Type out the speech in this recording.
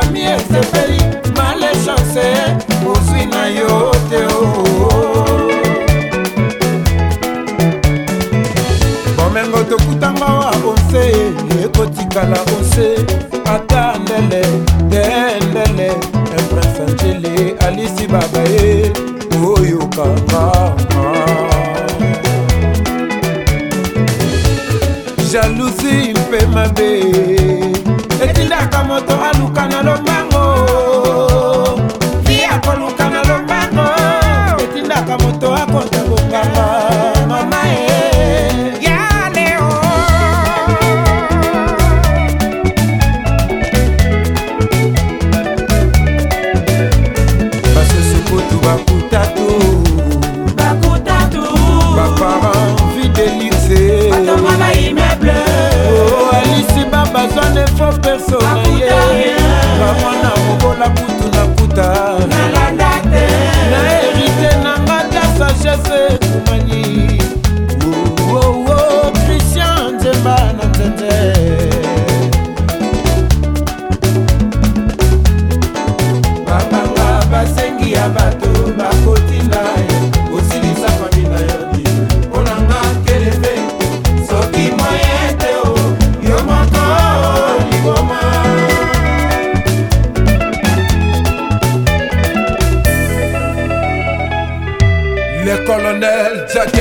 fami esepeli malechance ozwi na yo te bomengo tokutanga wa onse ekotikala onse ata ndele te ndele eprince angele alisi baba ye oyokanga jalousi mpe mabe moto a Lucana los blessed. colonel Jack